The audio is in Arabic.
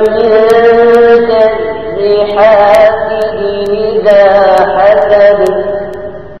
ومن كالزحام